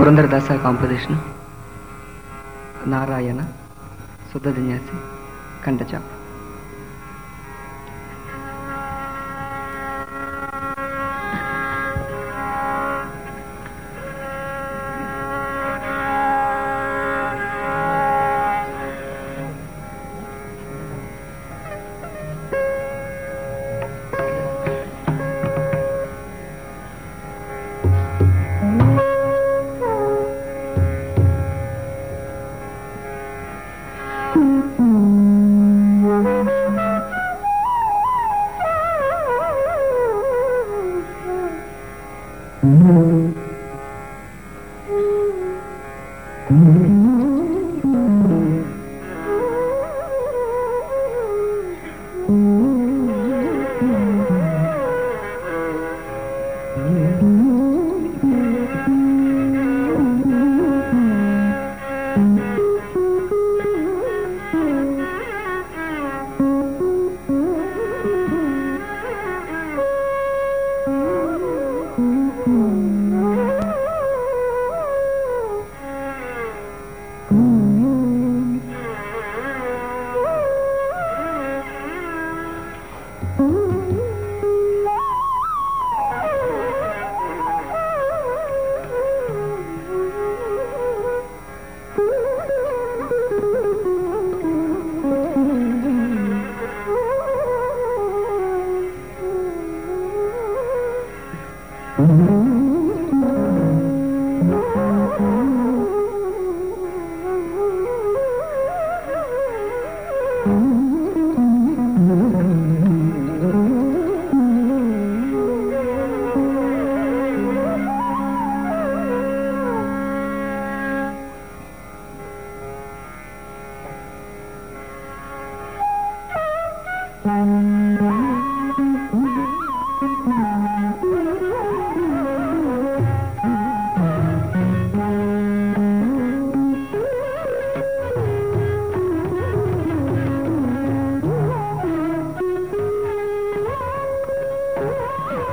పురంధరదాస కాంపోజిషన్. నారాయణ శుద్ధ జిన్యాసి కండచాప్ Mm-hmm. Mm-hmm. Oh,